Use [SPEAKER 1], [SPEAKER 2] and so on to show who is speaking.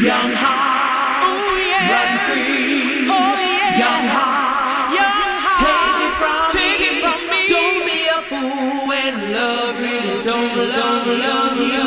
[SPEAKER 1] Young heart,
[SPEAKER 2] Oh, yeah.
[SPEAKER 1] run free.
[SPEAKER 2] Oh, yeah.
[SPEAKER 1] Young heart,
[SPEAKER 2] Young heart
[SPEAKER 1] take it from
[SPEAKER 2] take
[SPEAKER 1] me.
[SPEAKER 2] it from me.
[SPEAKER 1] Don't be a fool when love really don't love, love you.